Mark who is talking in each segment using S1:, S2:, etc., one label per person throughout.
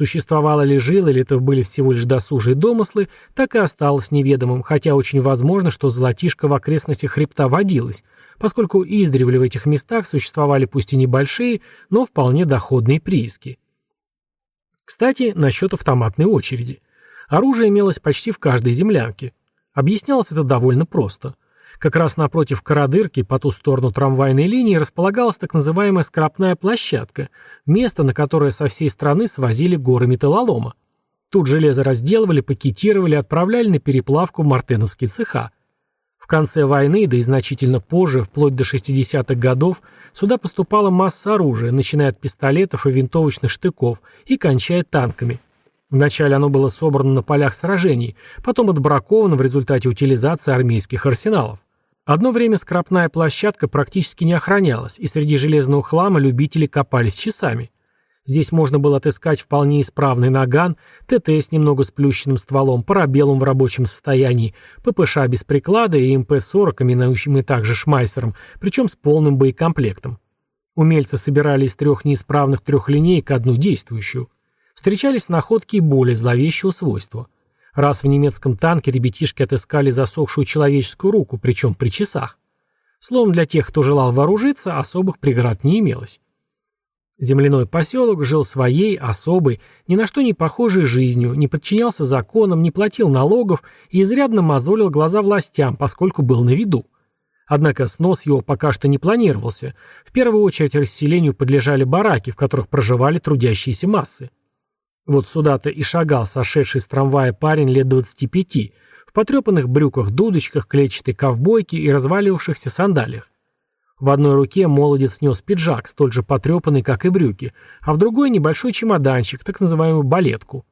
S1: Существовало ли жило, или это были всего лишь досужие домыслы, так и осталось неведомым, хотя очень возможно, что золотишко в окрестностях хребта водилось, поскольку издревле в этих местах существовали пусть и небольшие, но вполне доходные прииски. Кстати, насчет автоматной очереди. Оружие имелось почти в каждой землянке. Объяснялось это довольно просто. Как раз напротив Карадырки, по ту сторону трамвайной линии, располагалась так называемая скрапная площадка, место, на которое со всей страны свозили горы металлолома. Тут железо разделывали, пакетировали, отправляли на переплавку в мартеновские цеха. В конце войны, да и значительно позже, вплоть до 60-х годов, сюда поступала масса оружия, начиная от пистолетов и винтовочных штыков и кончая танками. Вначале оно было собрано на полях сражений, потом отбраковано в результате утилизации армейских арсеналов. Одно время скрапная площадка практически не охранялась, и среди железного хлама любители копались часами. Здесь можно было отыскать вполне исправный наган, ТТ с немного сплющенным стволом, парабеллум в рабочем состоянии, ППШ без приклада и МП-40, именуемый также Шмайсером, причем с полным боекомплектом. Умельцы собирали из трех неисправных трехлинеек одну действующую. Встречались находки и более зловещего свойства – Раз в немецком танке ребятишки отыскали засохшую человеческую руку, причем при часах. Словом, для тех, кто желал вооружиться, особых преград не имелось. Земляной поселок жил своей, особой, ни на что не похожей жизнью, не подчинялся законам, не платил налогов и изрядно мозолил глаза властям, поскольку был на виду. Однако снос его пока что не планировался. В первую очередь расселению подлежали бараки, в которых проживали трудящиеся массы. Вот сюда-то и шагал сошедший с трамвая парень лет 25, в потрепанных брюках-дудочках, клетчатой ковбойке и разваливавшихся сандалиях. В одной руке молодец нес пиджак, столь же потрепанный, как и брюки, а в другой небольшой чемоданчик, так называемую балетку.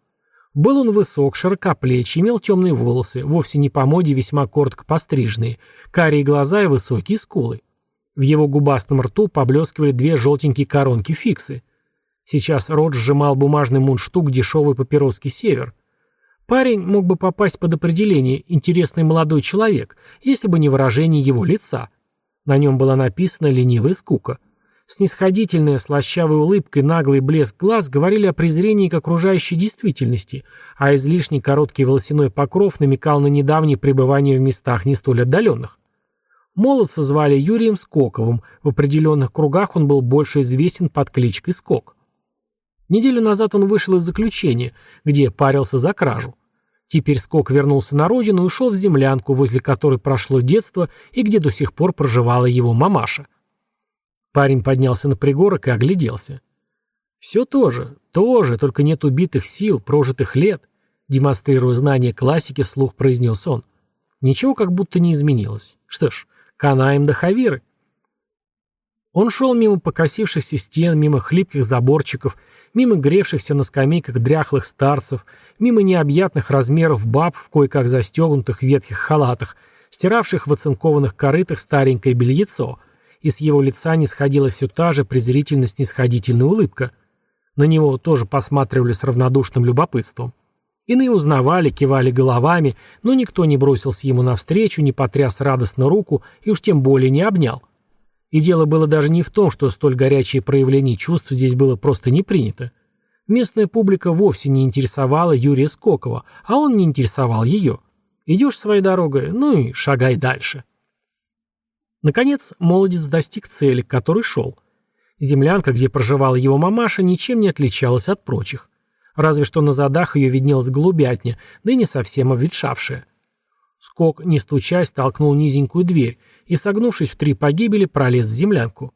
S1: Был он высок, широкоплечий, имел темные волосы, вовсе не по моде весьма коротко постриженные, карие глаза и высокие скулы. В его губастом рту поблескивали две желтенькие коронки фиксы. Сейчас Рот сжимал бумажный мундштук дешевой папироски «Север». Парень мог бы попасть под определение «интересный молодой человек», если бы не выражение его лица. На нем была написана ленивая скука. Снисходительная, слащавая улыбка и наглый блеск глаз говорили о презрении к окружающей действительности, а излишне короткий волосяной покров намекал на недавнее пребывание в местах не столь отдаленных. Молодца звали Юрием Скоковым, в определенных кругах он был больше известен под кличкой Скок. Неделю назад он вышел из заключения, где парился за кражу. Теперь Скок вернулся на родину и ушел в землянку, возле которой прошло детство и где до сих пор проживала его мамаша. Парень поднялся на пригорок и огляделся. Все то же, то же, только нет убитых сил, прожитых лет. Демонстрируя знание классики, вслух произнес он. Ничего как будто не изменилось. Что ж, канаем до Хавиры. Он шел мимо покосившихся стен, мимо хлипких заборчиков мимо гревшихся на скамейках дряхлых старцев, мимо необъятных размеров баб в кое-как застегнутых ветхих халатах, стиравших в оцинкованных корытах старенькое бельецо, и с его лица не сходила все та же презрительно-снисходительная улыбка. На него тоже посматривали с равнодушным любопытством. Иные узнавали, кивали головами, но никто не бросился ему навстречу, не потряс радостно руку и уж тем более не обнял. И дело было даже не в том, что столь горячее проявление чувств здесь было просто не принято. Местная публика вовсе не интересовала Юрия Скокова, а он не интересовал ее. Идешь своей дорогой, ну и шагай дальше. Наконец, молодец достиг цели, к которой шел. Землянка, где проживала его мамаша, ничем не отличалась от прочих. Разве что на задах ее виднелась голубятня, да и не совсем обветшавшая. Скок, не стучась, толкнул низенькую дверь и, согнувшись в три погибели, пролез в землянку.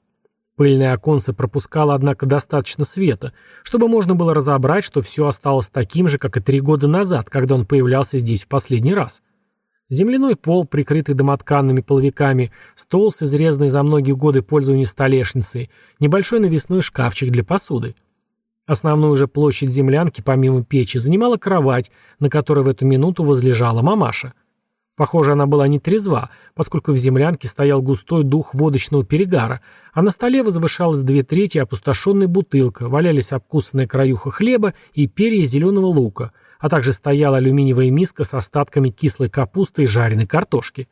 S1: Пыльное оконце пропускало, однако, достаточно света, чтобы можно было разобрать, что все осталось таким же, как и три года назад, когда он появлялся здесь в последний раз. Земляной пол, прикрытый домотканными половиками, стол с изрезанной за многие годы пользования столешницей, небольшой навесной шкафчик для посуды. Основную же площадь землянки, помимо печи, занимала кровать, на которой в эту минуту возлежала мамаша. Похоже, она была не трезва, поскольку в землянке стоял густой дух водочного перегара, а на столе возвышалась две трети опустошенная бутылка, валялись обкусанная краюха хлеба и перья зеленого лука, а также стояла алюминиевая миска с остатками кислой капусты и жареной картошки.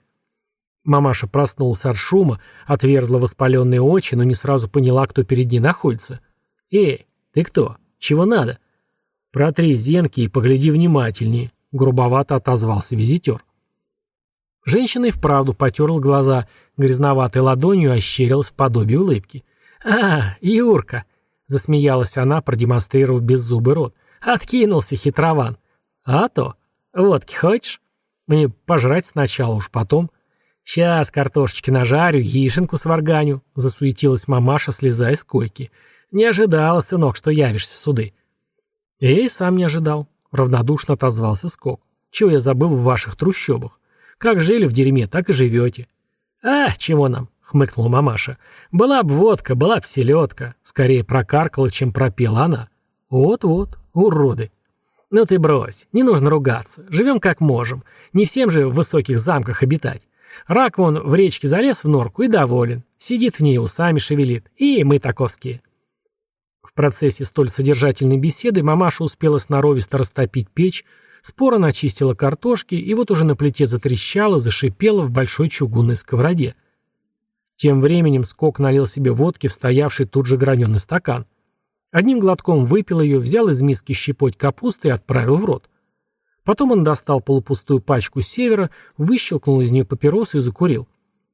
S1: Мамаша проснулась от шума, отверзла воспаленные очи, но не сразу поняла, кто перед ней находится. «Эй, ты кто? Чего надо?» «Протри зенки и погляди внимательнее», — грубовато отозвался визитер. Женщина и вправду потерла глаза, грязноватой ладонью ощерилась в подобие улыбки. «А, Юрка!» — засмеялась она, продемонстрировав беззубый рот. «Откинулся, хитрован!» «А то! Водки хочешь?» «Мне пожрать сначала, уж потом». «Сейчас картошечки нажарю, яишенку сварганю», — засуетилась мамаша, слезая с койки. «Не ожидала, сынок, что явишься суды». «Я и сам не ожидал», — равнодушно отозвался Скок. «Чего я забыл в ваших трущобах? Как жили в дерьме, так и живете». «А, чего нам?» — хмыкнула мамаша. «Была б водка, была б селедка». Скорее прокаркала, чем пропела она. «Вот-вот, уроды». «Ну ты брось, не нужно ругаться. Живем как можем. Не всем же в высоких замках обитать. Рак вон в речке залез в норку и доволен. Сидит в ней, усами шевелит. И мы таковские». В процессе столь содержательной беседы мамаша успела сноровисто растопить печь, споро начистила картошки, и вот уже на плите затрещала, зашипела в большой чугунной сковороде. Тем временем Скок налил себе водки в стоявший тут же граненый стакан. Одним глотком выпил ее, взял из миски щепоть капусты и отправил в рот. Потом он достал полупустую пачку севера, выщелкнул из нее папиросу и закурил.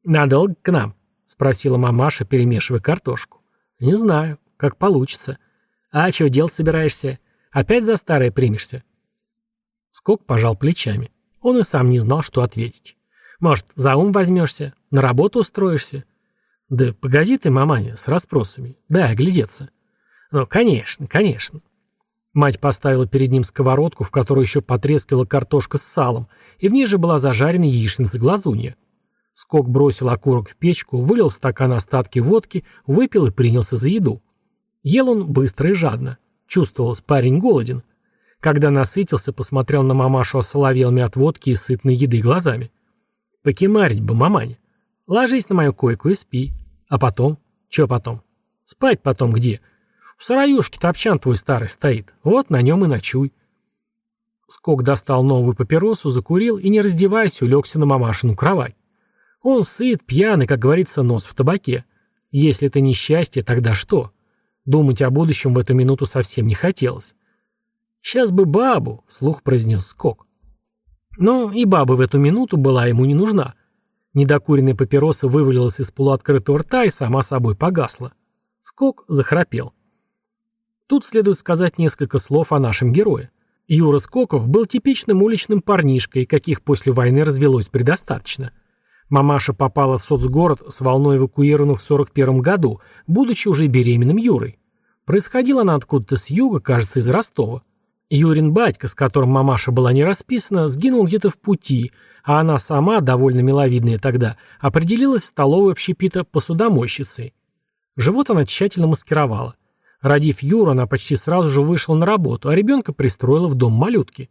S1: «Надолго к нам?» — спросила мамаша, перемешивая картошку. «Не знаю. Как получится. А что делать собираешься? Опять за старое примешься?» Скок пожал плечами. Он и сам не знал, что ответить. «Может, за ум возьмешься? На работу устроишься?» «Да погоди ты, маманя, с расспросами. Дай оглядеться». «Ну, конечно, конечно». Мать поставила перед ним сковородку, в которой еще потрескивала картошка с салом, и в ней же была зажарена яичница глазунья. Скок бросил окурок в печку, вылил в стакан остатки водки, выпил и принялся за еду. Ел он быстро и жадно. Чувствовалось, парень голоден. Когда насытился, посмотрел на мамашу осоловелыми от водки и сытной еды глазами. Покемарить бы, маманя. Ложись на мою койку и спи. А потом? Че потом? Спать потом где? В сараюшке топчан твой старый стоит. Вот на нем и ночуй. Скок достал новую папиросу, закурил и, не раздеваясь, улегся на мамашину кровать. Он сыт, пьяный, как говорится, нос в табаке. Если это несчастье, тогда что? Думать о будущем в эту минуту совсем не хотелось. «Сейчас бы бабу», — слух произнес Скок. Но и баба в эту минуту была ему не нужна. Недокуренная папироса вывалилась из полуоткрытого рта и сама собой погасла. Скок захрапел. Тут следует сказать несколько слов о нашем герое. Юра Скоков был типичным уличным парнишкой, каких после войны развелось предостаточно. Мамаша попала в соцгород с волной эвакуированных в 41 году, будучи уже беременным Юрой. Происходила она откуда-то с юга, кажется, из Ростова. Юрин батька, с которым мамаша была не расписана, сгинул где-то в пути, а она сама, довольно миловидная тогда, определилась в столовую общепита посудомойщицей. Живот она тщательно маскировала. Родив Юру, она почти сразу же вышла на работу, а ребенка пристроила в дом малютки.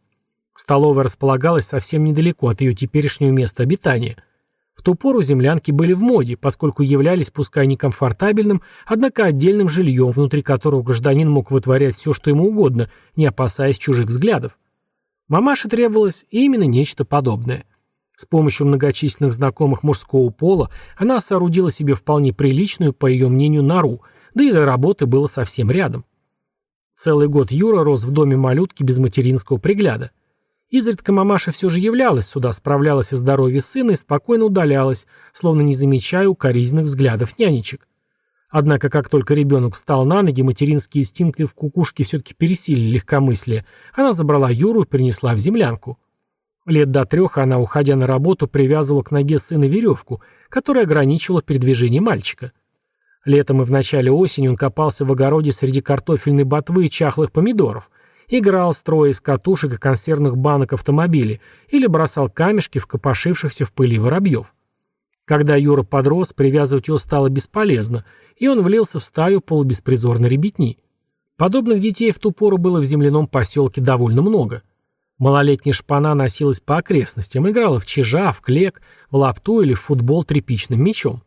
S1: Столовая располагалась совсем недалеко от ее теперешнего места обитания – в ту пору землянки были в моде, поскольку являлись пускай некомфортабельным, однако отдельным жильем, внутри которого гражданин мог вытворять все, что ему угодно, не опасаясь чужих взглядов. Мамаше требовалось именно нечто подобное. С помощью многочисленных знакомых мужского пола она соорудила себе вполне приличную, по ее мнению, нору, да и до работы было совсем рядом. Целый год Юра рос в доме малютки без материнского пригляда. Изредка мамаша все же являлась сюда, справлялась о здоровье сына и спокойно удалялась, словно не замечая укоризненных взглядов нянечек. Однако, как только ребенок встал на ноги, материнские инстинкты в кукушке все-таки пересилили легкомыслие. Она забрала Юру и принесла в землянку. Лет до трех она, уходя на работу, привязывала к ноге сына веревку, которая ограничивала передвижение мальчика. Летом и в начале осени он копался в огороде среди картофельной ботвы и чахлых помидоров, играл, строя из катушек и консервных банок автомобилей или бросал камешки в копошившихся в пыли воробьев. Когда Юра подрос, привязывать его стало бесполезно, и он влился в стаю полубеспризорной ребятни. Подобных детей в ту пору было в земляном поселке довольно много. Малолетняя шпана носилась по окрестностям, играла в чижа, в клек, в лапту или в футбол тряпичным мячом.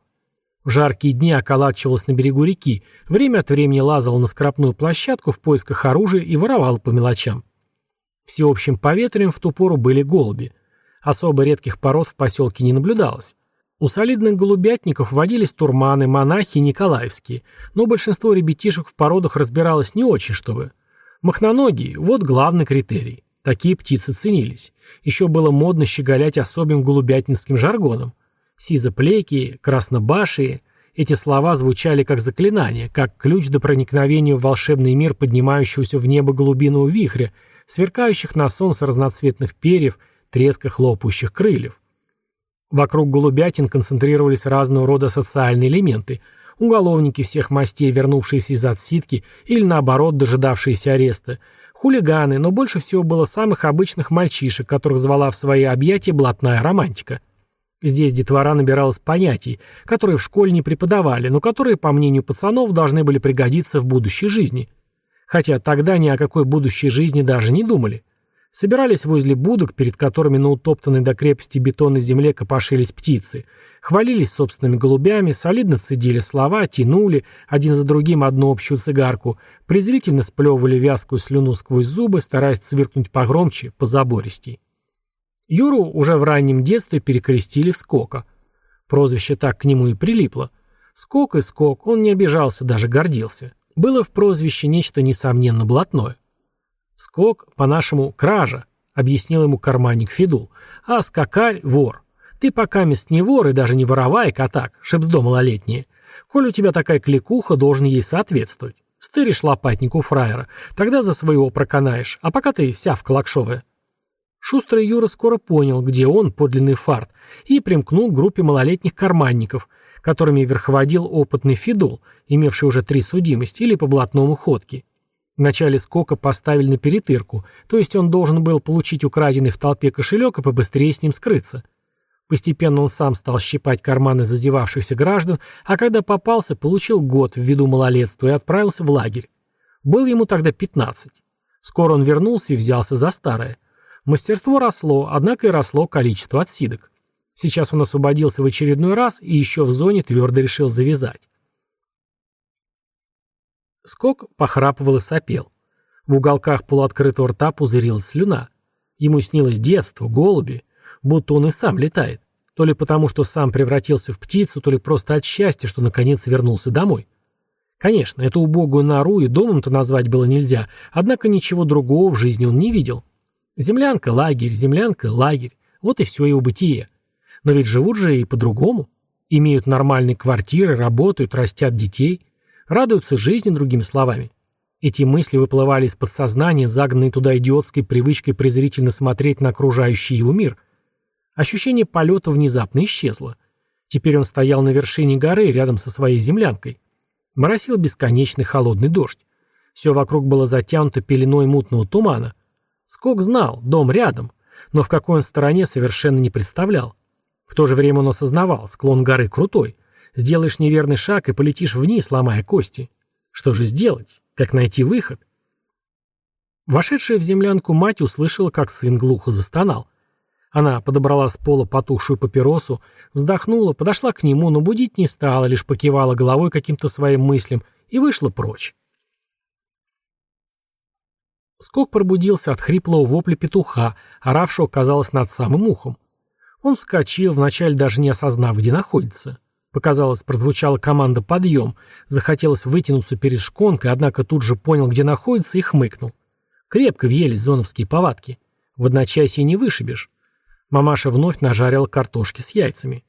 S1: В жаркие дни околачивалась на берегу реки, время от времени лазала на скрапную площадку в поисках оружия и воровала по мелочам. Всеобщим поветрием в ту пору были голуби. Особо редких пород в поселке не наблюдалось. У солидных голубятников водились турманы, монахи николаевские, но большинство ребятишек в породах разбиралось не очень, чтобы. Махноногие – вот главный критерий. Такие птицы ценились. Еще было модно щеголять особым голубятинским жаргоном. Сизоплейки, краснобашие – эти слова звучали как заклинание, как ключ до проникновения в волшебный мир поднимающегося в небо голубиного вихря, сверкающих на солнце разноцветных перьев, треска хлопающих крыльев. Вокруг голубятин концентрировались разного рода социальные элементы – уголовники всех мастей, вернувшиеся из отсидки или, наоборот, дожидавшиеся ареста, хулиганы, но больше всего было самых обычных мальчишек, которых звала в свои объятия блатная романтика. Здесь детвора набиралась понятий, которые в школе не преподавали, но которые, по мнению пацанов, должны были пригодиться в будущей жизни. Хотя тогда ни о какой будущей жизни даже не думали. Собирались возле будок, перед которыми на утоптанной до крепости бетонной земле копошились птицы – хвалились собственными голубями, солидно цедили слова, тянули один за другим одну общую цигарку, презрительно сплевывали вязкую слюну сквозь зубы, стараясь цвиркнуть погромче, позабористей. Юру уже в раннем детстве перекрестили в Скока. Прозвище так к нему и прилипло. Скок и Скок, он не обижался, даже гордился. Было в прозвище нечто несомненно блатное. Скок, по-нашему, кража, объяснил ему карманник Федул, а скакарь — вор. Ты пока мест не вор и даже не воровайка, а так, шепсдо малолетнее. Коль у тебя такая кликуха, должен ей соответствовать. Стыришь лопатнику фраера, тогда за своего проканаешь, а пока ты сявка лакшовая. Шустрый Юра скоро понял, где он, подлинный фарт, и примкнул к группе малолетних карманников, которыми верховодил опытный Фидул, имевший уже три судимости, или по блатному ходке. В начале скока поставили на перетырку, то есть он должен был получить украденный в толпе кошелек и побыстрее с ним скрыться. Постепенно он сам стал щипать карманы зазевавшихся граждан, а когда попался, получил год в виду малолетства и отправился в лагерь. Был ему тогда 15. Скоро он вернулся и взялся за старое. Мастерство росло, однако и росло количество отсидок. Сейчас он освободился в очередной раз и еще в зоне твердо решил завязать. Скок похрапывал и сопел. В уголках полуоткрытого рта пузырилась слюна. Ему снилось детство, голуби, будто он и сам летает. То ли потому, что сам превратился в птицу, то ли просто от счастья, что наконец вернулся домой. Конечно, эту убогую нору и домом-то назвать было нельзя, однако ничего другого в жизни он не видел. Землянка, лагерь, землянка, лагерь. Вот и все его бытие. Но ведь живут же и по-другому. Имеют нормальные квартиры, работают, растят детей. Радуются жизни, другими словами. Эти мысли выплывали из подсознания, загнанные туда идиотской привычкой презрительно смотреть на окружающий его мир – Ощущение полета внезапно исчезло. Теперь он стоял на вершине горы рядом со своей землянкой. Моросил бесконечный холодный дождь. Все вокруг было затянуто пеленой мутного тумана. Скок знал, дом рядом, но в какой он стороне совершенно не представлял. В то же время он осознавал, склон горы крутой. Сделаешь неверный шаг и полетишь вниз, ломая кости. Что же сделать? Как найти выход? Вошедшая в землянку мать услышала, как сын глухо застонал. Она подобрала с пола потухшую папиросу, вздохнула, подошла к нему, но будить не стала, лишь покивала головой каким-то своим мыслям и вышла прочь. Скок пробудился от хриплого вопля петуха, оравшего, казалось, над самым ухом. Он вскочил, вначале даже не осознав, где находится. Показалось, прозвучала команда «подъем», захотелось вытянуться перед шконкой, однако тут же понял, где находится, и хмыкнул. Крепко въелись зоновские повадки. В одночасье не вышибешь. Мамаша вновь нажарила картошки с яйцами.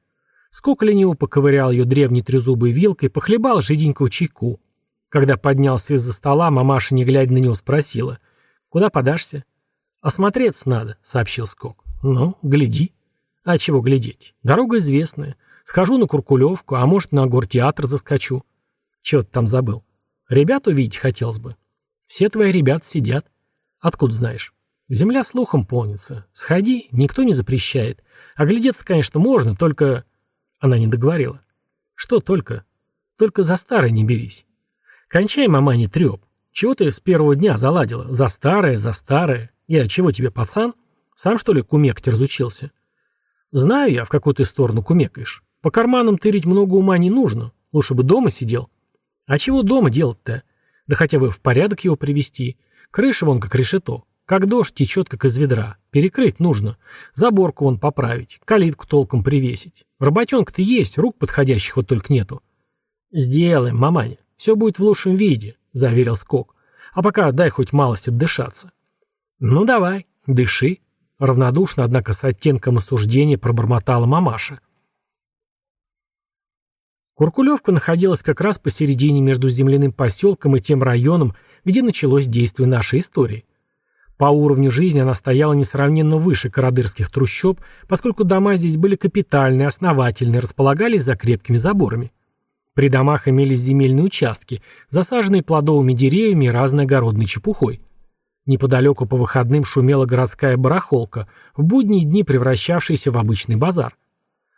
S1: Скок лениво поковырял ее древней трезубой вилкой, похлебал жиденького чайку. Когда поднялся из-за стола, мамаша, не глядя на него, спросила. «Куда подашься?» «Осмотреться надо», — сообщил Скок. «Ну, гляди». «А чего глядеть? Дорога известная. Схожу на Куркулевку, а может, на гортеатр заскочу». «Чего ты там забыл?» «Ребят увидеть хотелось бы». «Все твои ребята сидят». «Откуда знаешь?» Земля слухом полнится. Сходи, никто не запрещает. Оглядеться, конечно, можно, только...» Она не договорила. «Что только? Только за старое не берись. Кончай, мама, не треп. Чего ты с первого дня заладила? За старое, за старое. Я чего тебе, пацан? Сам, что ли, кумекать разучился? Знаю я, в какую ты сторону кумекаешь. По карманам тырить много ума не нужно. Лучше бы дома сидел. А чего дома делать-то? Да хотя бы в порядок его привести. Крыша вон как решето. Как дождь течет, как из ведра. Перекрыть нужно. Заборку вон поправить. Калитку толком привесить. Работенка-то есть, рук подходящих вот только нету. Сделаем, маманя. Все будет в лучшем виде, заверил Скок. А пока дай хоть малость отдышаться. Ну давай, дыши. Равнодушно, однако с оттенком осуждения пробормотала мамаша. Куркулевка находилась как раз посередине между земляным поселком и тем районом, где началось действие нашей истории. По уровню жизни она стояла несравненно выше карадырских трущоб, поскольку дома здесь были капитальные, основательные, располагались за крепкими заборами. При домах имелись земельные участки, засаженные плодовыми деревьями и разной огородной чепухой. Неподалеку по выходным шумела городская барахолка, в будние дни превращавшаяся в обычный базар.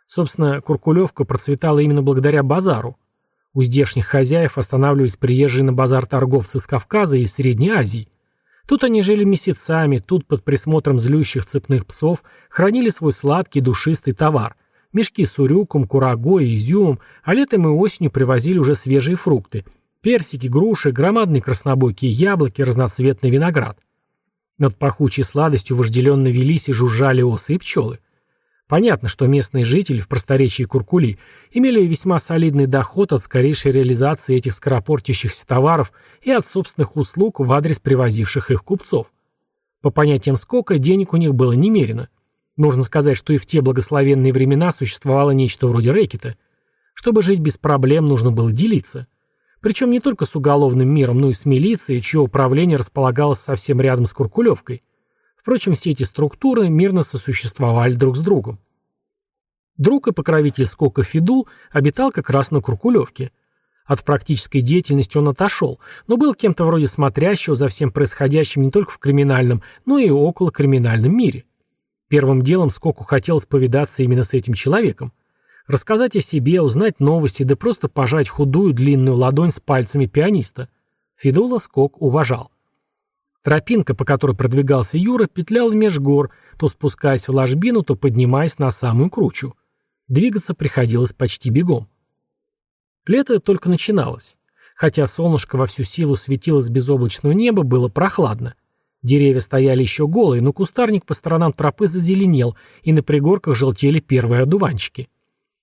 S1: Собственно, Куркулевка процветала именно благодаря базару. У здешних хозяев останавливались приезжие на базар торговцы с Кавказа и Средней Азии. Тут они жили месяцами, тут под присмотром злющих цепных псов хранили свой сладкий душистый товар. Мешки с урюком, курагой, изюмом, а летом и осенью привозили уже свежие фрукты. Персики, груши, громадные краснобойкие яблоки, разноцветный виноград. Над пахучей сладостью вожделенно велись и жужжали осы и пчелы. Понятно, что местные жители в просторечии Куркули имели весьма солидный доход от скорейшей реализации этих скоропортящихся товаров и от собственных услуг в адрес привозивших их купцов. По понятиям сколько денег у них было немерено. Нужно сказать, что и в те благословенные времена существовало нечто вроде рэкета. Чтобы жить без проблем, нужно было делиться. Причем не только с уголовным миром, но и с милицией, чье управление располагалось совсем рядом с Куркулевкой. Впрочем, все эти структуры мирно сосуществовали друг с другом. Друг и покровитель Скока Фидул обитал как раз на Куркулевке. От практической деятельности он отошел, но был кем-то вроде смотрящего за всем происходящим не только в криминальном, но и около криминальном мире. Первым делом Скоку хотелось повидаться именно с этим человеком. Рассказать о себе, узнать новости, да просто пожать худую длинную ладонь с пальцами пианиста. Фидула Скок уважал. Тропинка, по которой продвигался Юра, петляла меж гор, то спускаясь в ложбину, то поднимаясь на самую кручу. Двигаться приходилось почти бегом. Лето только начиналось. Хотя солнышко во всю силу светило с безоблачного неба, было прохладно. Деревья стояли еще голые, но кустарник по сторонам тропы зазеленел, и на пригорках желтели первые одуванчики.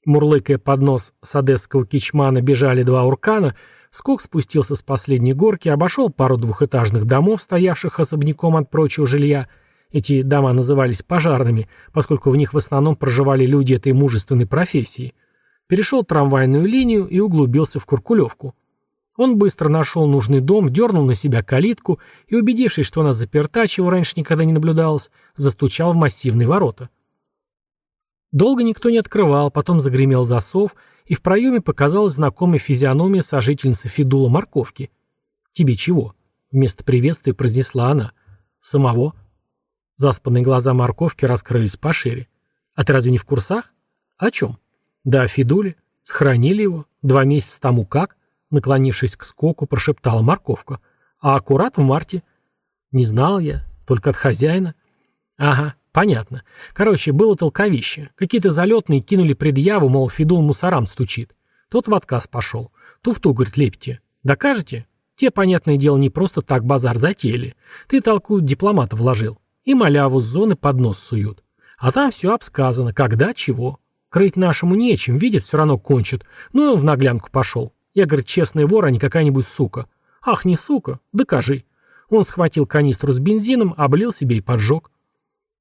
S1: Мурлыкая под нос с одесского кичмана бежали два уркана — Скок спустился с последней горки, обошел пару двухэтажных домов, стоявших особняком от прочего жилья. Эти дома назывались пожарными, поскольку в них в основном проживали люди этой мужественной профессии. Перешел трамвайную линию и углубился в Куркулевку. Он быстро нашел нужный дом, дернул на себя калитку и, убедившись, что она заперта, чего раньше никогда не наблюдалось, застучал в массивные ворота. Долго никто не открывал, потом загремел засов — и в проеме показалась знакомая физиономия сожительницы Федула Морковки. «Тебе чего?» — вместо приветствия произнесла она. «Самого?» Заспанные глаза Морковки раскрылись пошире. «А ты разве не в курсах?» «О чем?» «Да, Федуле. Схоронили его. Два месяца тому как?» Наклонившись к скоку, прошептала Морковка. «А аккурат в марте?» «Не знал я. Только от хозяина». «Ага. Понятно. Короче, было толковище. Какие-то залетные кинули предъяву, мол, Федул мусорам стучит. Тот в отказ пошел. Туфту, говорит, лепите. Докажете? Те, понятное дело, не просто так базар затеяли. Ты толку дипломата вложил. И маляву с зоны под нос суют. А там все обсказано, когда, чего. Крыть нашему нечем, видит, все равно кончит. Ну и в наглянку пошел. Я, говорит, честный вор, а не какая-нибудь сука. Ах, не сука, докажи. Он схватил канистру с бензином, облил себе и поджег.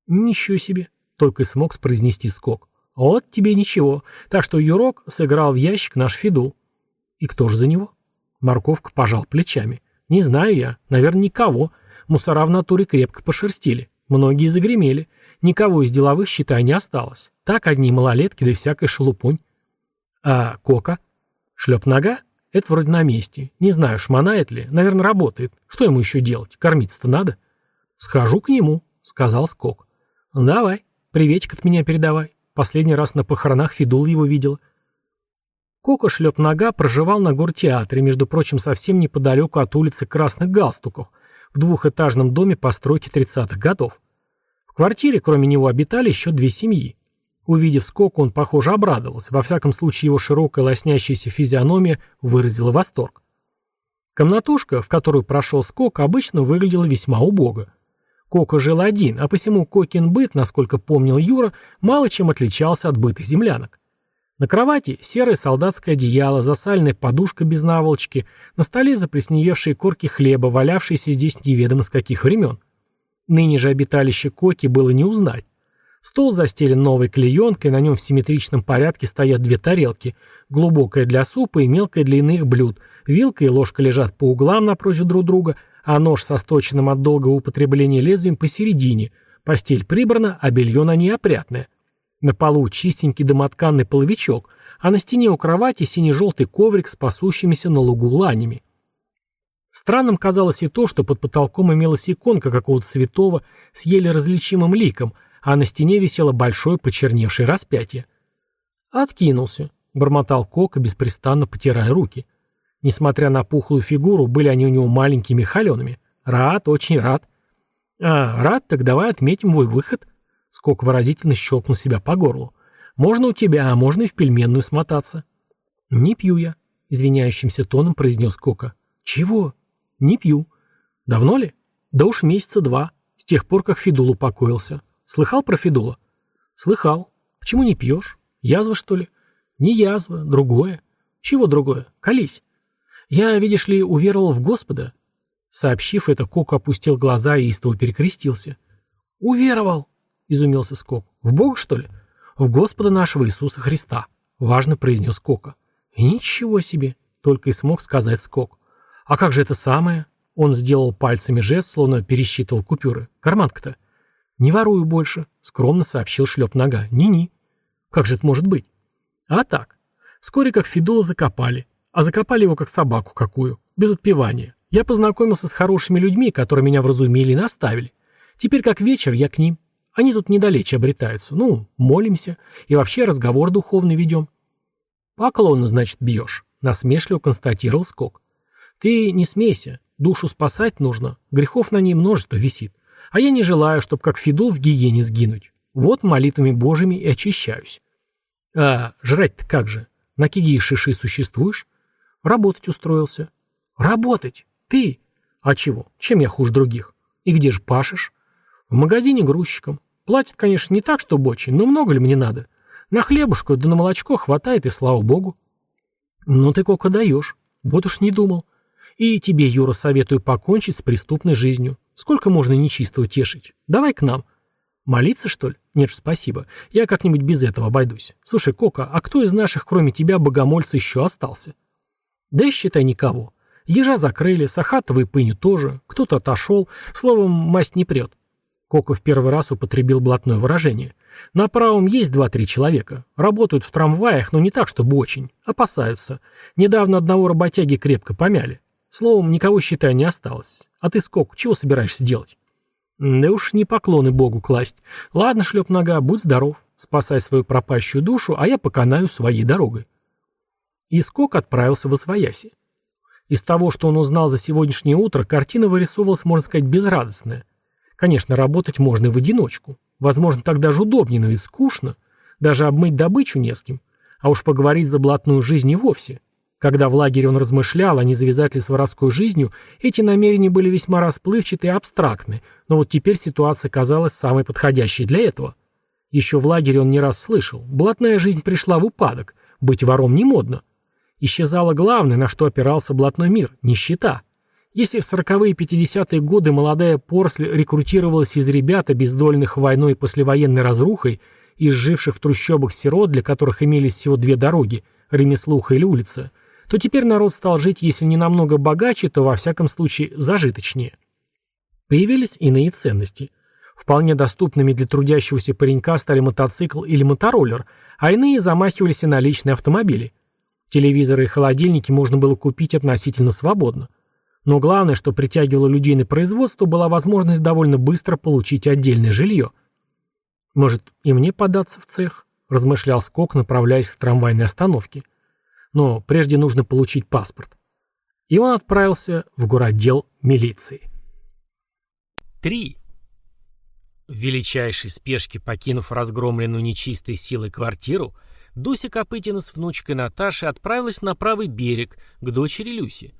S1: «Ничего себе!» — только и смог произнести скок. «Вот тебе ничего. Так что Юрок сыграл в ящик наш Фидул». «И кто же за него?» Морковка пожал плечами. «Не знаю я. Наверное, никого. Мусора в натуре крепко пошерстили. Многие загремели. Никого из деловых, считай, не осталось. Так одни малолетки да всякая шелупонь». «А Кока?» «Шлеп нога?» «Это вроде на месте. Не знаю, шмонает ли. Наверное, работает. Что ему еще делать? Кормиться-то надо». «Схожу к нему», — сказал Скок. «Давай, приветик от меня передавай. Последний раз на похоронах Фидул его видела». Кока шлеп нога проживал на гортеатре, между прочим, совсем неподалеку от улицы Красных Галстуков, в двухэтажном доме постройки 30-х годов. В квартире, кроме него, обитали еще две семьи. Увидев Скоку, он, похоже, обрадовался. Во всяком случае, его широкая лоснящаяся физиономия выразила восторг. Комнатушка, в которую прошел Скок, обычно выглядела весьма убого. Кока жил один, а посему Кокин быт, насколько помнил Юра, мало чем отличался от быта землянок. На кровати серое солдатское одеяло, засальная подушка без наволочки, на столе заплесневевшие корки хлеба, валявшиеся здесь неведомо с каких времен. Ныне же обиталище Коки было не узнать. Стол застелен новой клеенкой, на нем в симметричном порядке стоят две тарелки, глубокая для супа и мелкая для иных блюд, вилка и ложка лежат по углам напротив друг друга, а нож со сточенным от долгого употребления лезвием посередине, постель прибрана, а белье на ней опрятное. На полу чистенький домотканный половичок, а на стене у кровати сине-желтый коврик с пасущимися на лугу ланями. Странным казалось и то, что под потолком имелась иконка какого-то святого с еле различимым ликом, а на стене висело большое почерневшее распятие. «Откинулся», — бормотал Кока, беспрестанно потирая руки. Несмотря на пухлую фигуру, были они у него маленькими холеными. «Рад, очень рад». «А, рад, так давай отметим твой выход», Скок выразительно щелкнул себя по горлу. «Можно у тебя, а можно и в пельменную смотаться». «Не пью я», — извиняющимся тоном произнес Кока. «Чего?» «Не пью». «Давно ли?» «Да уж месяца два, с тех пор, как Фидул упокоился. Слыхал про Фидула?» «Слыхал. Почему не пьешь? Язва, что ли?» «Не язва, другое». «Чего другое? Колись». «Я, видишь ли, уверовал в Господа». Сообщив это, Кока опустил глаза и истово перекрестился. «Уверовал!» — изумился Скок. «В Бога, что ли?» «В Господа нашего Иисуса Христа», — важно произнес Кока. «Ничего себе!» — только и смог сказать Скок. «А как же это самое?» Он сделал пальцами жест, словно пересчитывал купюры. «Карманка-то?» «Не ворую больше», — скромно сообщил шлеп нога. «Ни-ни». «Как же это может быть?» «А так. Вскоре как Федула закопали. А закопали его как собаку какую, без отпевания. Я познакомился с хорошими людьми, которые меня вразумили и наставили. Теперь как вечер, я к ним. Они тут недалече обретаются. Ну, молимся. И вообще разговор духовный ведем. Поклон, значит, бьешь. Насмешливо констатировал Скок. Ты не смейся. Душу спасать нужно. Грехов на ней множество висит. А я не желаю, чтобы как Фидул в гиене сгинуть. Вот молитвами божьими и очищаюсь. А жрать-то как же? На киги и шиши существуешь? Работать устроился. Работать? Ты? А чего? Чем я хуже других? И где же пашешь? В магазине грузчиком. Платит, конечно, не так, чтобы очень, но много ли мне надо? На хлебушку да на молочко хватает, и слава богу. Ну ты, Кока, даешь. Вот уж не думал. И тебе, Юра, советую покончить с преступной жизнью. Сколько можно нечистого тешить? Давай к нам. Молиться, что ли? Нет, спасибо. Я как-нибудь без этого обойдусь. Слушай, Кока, а кто из наших, кроме тебя, богомольца, еще остался? Да и считай никого. Ежа закрыли, Сахатова и Пыню тоже. Кто-то отошел. Словом, масть не прет. Коко в первый раз употребил блатное выражение. На правом есть два-три человека. Работают в трамваях, но не так, чтобы очень. Опасаются. Недавно одного работяги крепко помяли. Словом, никого, считай, не осталось. А ты, Скок, чего собираешься делать? Да уж не поклоны Богу класть. Ладно, шлеп нога, будь здоров. Спасай свою пропащую душу, а я поканаю своей дорогой. И Скок отправился в Освояси. Из того, что он узнал за сегодняшнее утро, картина вырисовывалась, можно сказать, безрадостная. Конечно, работать можно и в одиночку. Возможно, так даже удобнее, но и скучно. Даже обмыть добычу не с кем. А уж поговорить за блатную жизнь и вовсе. Когда в лагере он размышлял, а не завязать ли с воровской жизнью, эти намерения были весьма расплывчаты и абстрактны, но вот теперь ситуация казалась самой подходящей для этого. Еще в лагере он не раз слышал, блатная жизнь пришла в упадок, быть вором не модно. Исчезало главное, на что опирался блатной мир – нищета. Если в 40-е и 50-е годы молодая поросль рекрутировалась из ребят, обездоленных войной и послевоенной разрухой, из живших в трущобах сирот, для которых имелись всего две дороги – ремеслуха или улица, то теперь народ стал жить, если не намного богаче, то во всяком случае зажиточнее. Появились иные ценности. Вполне доступными для трудящегося паренька стали мотоцикл или мотороллер, а иные замахивались и на личные автомобили. Телевизоры и холодильники можно было купить относительно свободно. Но главное, что притягивало людей на производство, была возможность довольно быстро получить отдельное жилье. «Может, и мне податься в цех?» – размышлял Скок, направляясь к трамвайной остановке. «Но прежде нужно получить паспорт». И он отправился в городдел милиции. 3. В величайшей спешке покинув разгромленную нечистой силой квартиру, Дуся Копытина с внучкой Наташей отправилась на правый берег, к дочери Люси.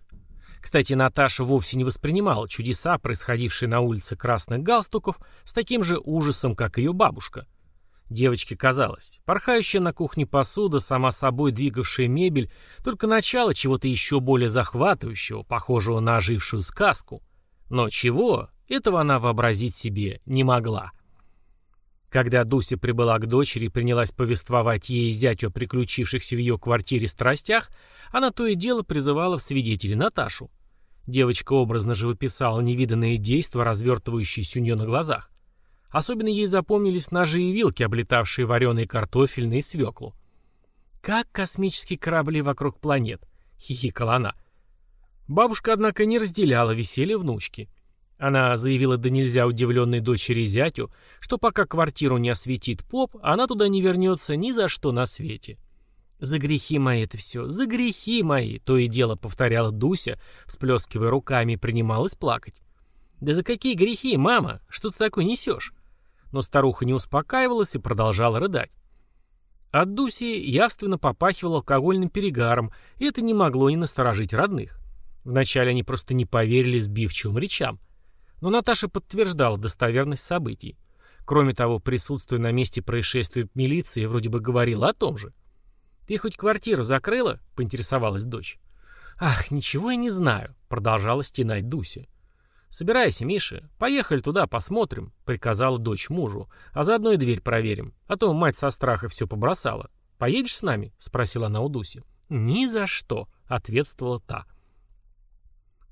S1: Кстати, Наташа вовсе не воспринимала чудеса, происходившие на улице красных галстуков, с таким же ужасом, как ее бабушка. Девочке казалось, порхающая на кухне посуда, сама собой двигавшая мебель, только начало чего-то еще более захватывающего, похожего на ожившую сказку. Но чего, этого она вообразить себе не могла. Когда Дуся прибыла к дочери и принялась повествовать ей и зятю о приключившихся в ее квартире страстях, она то и дело призывала в свидетели Наташу. Девочка образно живописала невиданные действия, развертывающиеся у нее на глазах. Особенно ей запомнились ножи и вилки, облетавшие вареные картофельные и свеклу. «Как космические корабли вокруг планет!» — хихикала она. Бабушка, однако, не разделяла веселье внучки. Она заявила да нельзя удивленной дочери зятю, что пока квартиру не осветит поп, она туда не вернется ни за что на свете. «За грехи мои это все, за грехи мои!» — то и дело повторяла Дуся, всплескивая руками и принималась плакать. «Да за какие грехи, мама? Что ты такое несешь?» Но старуха не успокаивалась и продолжала рыдать. От Дуси явственно попахивал алкогольным перегаром, и это не могло не насторожить родных. Вначале они просто не поверили сбивчивым речам. Но Наташа подтверждала достоверность событий. Кроме того, присутствуя на месте происшествия милиции, вроде бы говорила о том же. «Ты хоть квартиру закрыла?» — поинтересовалась дочь. «Ах, ничего я не знаю», — продолжала стенать Дуся. «Собирайся, Миша, поехали туда, посмотрим», — приказала дочь мужу. «А заодно и дверь проверим, а то мать со страха все побросала. Поедешь с нами?» — спросила она у Дуси. «Ни за что», — ответствовала та.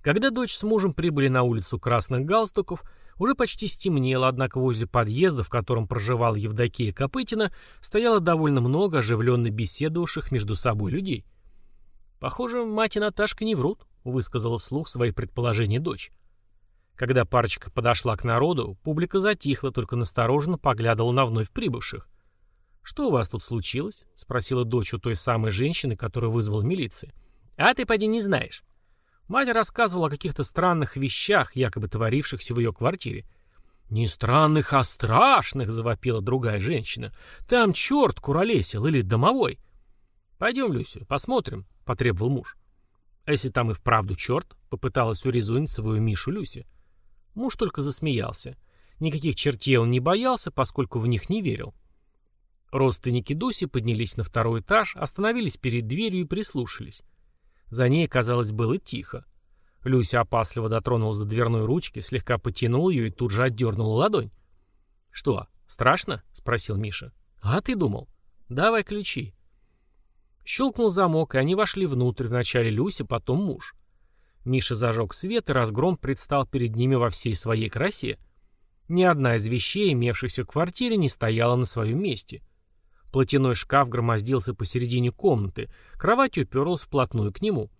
S1: Когда дочь с мужем прибыли на улицу Красных Галстуков, уже почти стемнело, однако возле подъезда, в котором проживал Евдокия Копытина, стояло довольно много оживленно беседовавших между собой людей. «Похоже, мать и Наташка не врут», — высказала вслух свои предположения дочь. Когда парочка подошла к народу, публика затихла, только настороженно поглядывала на вновь прибывших. «Что у вас тут случилось?» — спросила дочь у той самой женщины, которую вызвал милиция. «А ты, поди, не знаешь». Мать рассказывала о каких-то странных вещах, якобы творившихся в ее квартире. «Не странных, а страшных!» — завопила другая женщина. «Там черт куролесил или домовой!» «Пойдем, Люся, посмотрим», — потребовал муж. «А если там и вправду черт?» — попыталась урезонить свою Мишу Люся. Муж только засмеялся. Никаких чертей он не боялся, поскольку в них не верил. Родственники Дуси поднялись на второй этаж, остановились перед дверью и прислушались. За ней, казалось, было тихо. Люся опасливо дотронулась до дверной ручки, слегка потянула ее и тут же отдернула ладонь. «Что, страшно?» — спросил Миша. «А ты думал?» «Давай ключи». Щелкнул замок, и они вошли внутрь, вначале Люся, потом муж. Миша зажег свет, и разгром предстал перед ними во всей своей красе. Ни одна из вещей, имевшихся в квартире, не стояла на своем месте — Платяной шкаф громоздился посередине комнаты, кровать уперлась вплотную к нему.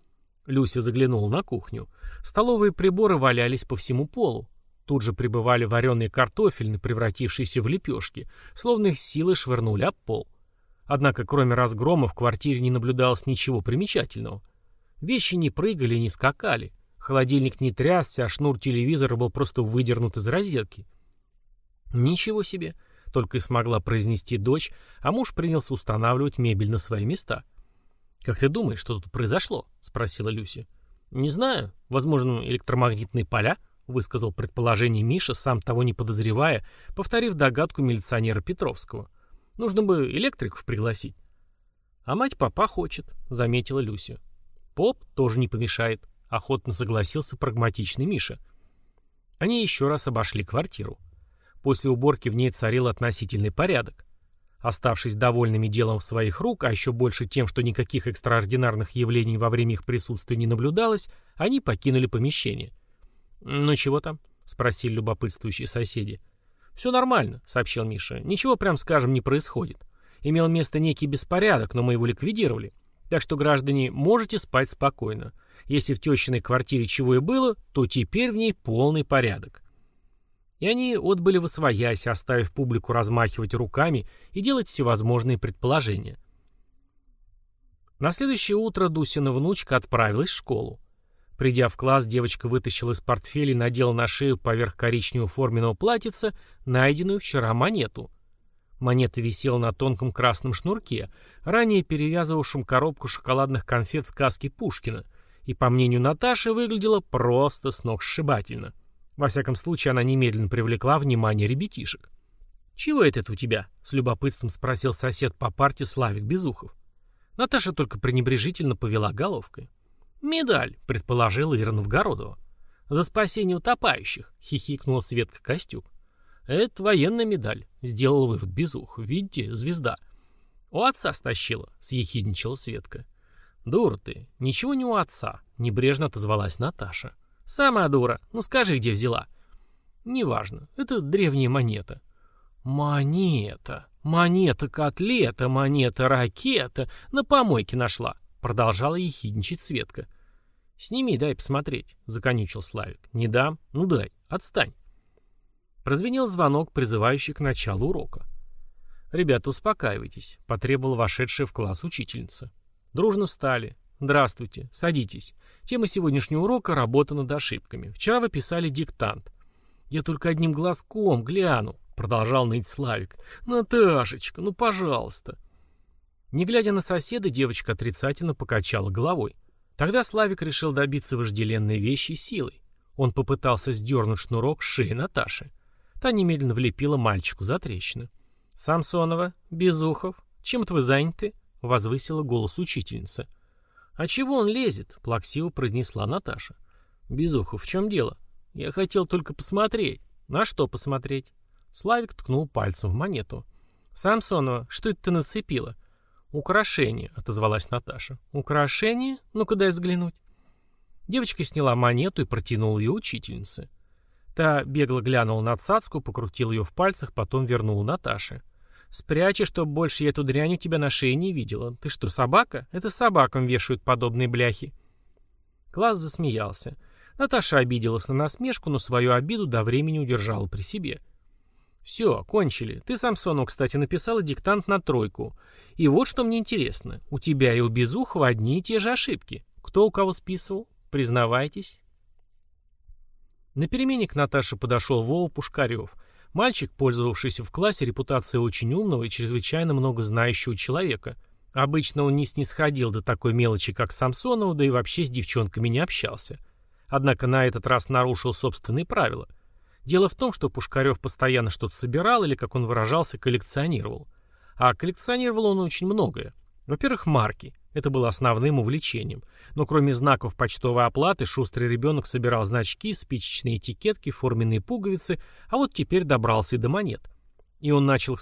S1: Люся заглянула на кухню. Столовые приборы валялись по всему полу. Тут же прибывали вареные картофельны, превратившиеся в лепешки, словно их силы швырнули об пол. Однако, кроме разгрома, в квартире не наблюдалось ничего примечательного. Вещи не прыгали не скакали. Холодильник не трясся, а шнур телевизора был просто выдернут из розетки. Ничего себе! только и смогла произнести дочь, а муж принялся устанавливать мебель на свои места. «Как ты думаешь, что тут произошло?» — спросила Люся. «Не знаю. Возможно, электромагнитные поля?» — высказал предположение Миша, сам того не подозревая, повторив догадку милиционера Петровского. «Нужно бы электриков пригласить». «А мать папа хочет», — заметила Люся. «Поп тоже не помешает», — охотно согласился прагматичный Миша. Они еще раз обошли квартиру. После уборки в ней царил относительный порядок. Оставшись довольными делом в своих рук, а еще больше тем, что никаких экстраординарных явлений во время их присутствия не наблюдалось, они покинули помещение. «Ну чего там?» — спросили любопытствующие соседи. «Все нормально», — сообщил Миша. «Ничего, прям скажем, не происходит. Имел место некий беспорядок, но мы его ликвидировали. Так что, граждане, можете спать спокойно. Если в тещиной квартире чего и было, то теперь в ней полный порядок. И они отбыли в освоясь, оставив публику размахивать руками и делать всевозможные предположения. На следующее утро Дусина внучка отправилась в школу. Придя в класс, девочка вытащила из портфеля и надела на шею поверх коричневого форменного платьица найденную вчера монету. Монета висела на тонком красном шнурке, ранее перевязывавшем коробку шоколадных конфет сказки Пушкина, и, по мнению Наташи, выглядела просто сногсшибательно. Во всяком случае, она немедленно привлекла внимание ребятишек. «Чего это у тебя?» — с любопытством спросил сосед по парте Славик Безухов. Наташа только пренебрежительно повела головкой. «Медаль», — предположила Ира Новгородова. «За спасение утопающих», — хихикнула Светка Костюк. «Это военная медаль», — сделал вывод Безух. «Видите, звезда». «У отца стащила», — съехидничала Светка. «Дура ты, ничего не у отца», — небрежно отозвалась Наташа. «Самая дура. Ну скажи, где взяла». «Неважно. Это древняя монета». «Монета. Монета-котлета, монета-ракета. На помойке нашла», — продолжала ехидничать Светка. «Сними, дай посмотреть», — законючил Славик. «Не дам? Ну дай. Отстань». Прозвенел звонок, призывающий к началу урока. «Ребята, успокаивайтесь», — потребовала вошедшая в класс учительница. Дружно встали. «Здравствуйте. Садитесь. Тема сегодняшнего урока — работа над ошибками. Вчера вы писали диктант». «Я только одним глазком гляну», — продолжал ныть Славик. «Наташечка, ну пожалуйста». Не глядя на соседа, девочка отрицательно покачала головой. Тогда Славик решил добиться вожделенной вещи силой. Он попытался сдернуть шнурок с шеи Наташи. Та немедленно влепила мальчику за трещину. «Самсонова, Безухов, чем это вы заняты?» — возвысила голос учительница. «А чего он лезет?» — плаксиво произнесла Наташа. «Безухов, в чем дело?» «Я хотел только посмотреть». «На что посмотреть?» Славик ткнул пальцем в монету. «Самсонова, что это ты нацепила?» «Украшение», — отозвалась Наташа. «Украшение? Ну-ка дай взглянуть». Девочка сняла монету и протянула ее учительнице. Та бегло глянула на цацку, покрутила ее в пальцах, потом вернула Наташе. «Спрячь, чтоб больше я эту дрянь у тебя на шее не видела. Ты что, собака? Это собакам вешают подобные бляхи». Класс засмеялся. Наташа обиделась на насмешку, но свою обиду до времени удержала при себе. «Все, кончили. Ты, Самсону, кстати, написала диктант на тройку. И вот что мне интересно. У тебя и у Безухова одни и те же ошибки. Кто у кого списывал? Признавайтесь». На перемене к Наташе подошел Вова Пушкарев. Мальчик, пользовавшийся в классе репутацией очень умного и чрезвычайно много знающего человека. Обычно он не снисходил до такой мелочи, как Самсонова, да и вообще с девчонками не общался. Однако на этот раз нарушил собственные правила. Дело в том, что Пушкарев постоянно что-то собирал или, как он выражался, коллекционировал. А коллекционировал он очень многое. Во-первых, марки. Это было основным увлечением. Но кроме знаков почтовой оплаты, шустрый ребенок собирал значки, спичечные этикетки, форменные пуговицы, а вот теперь добрался и до монет. И он начал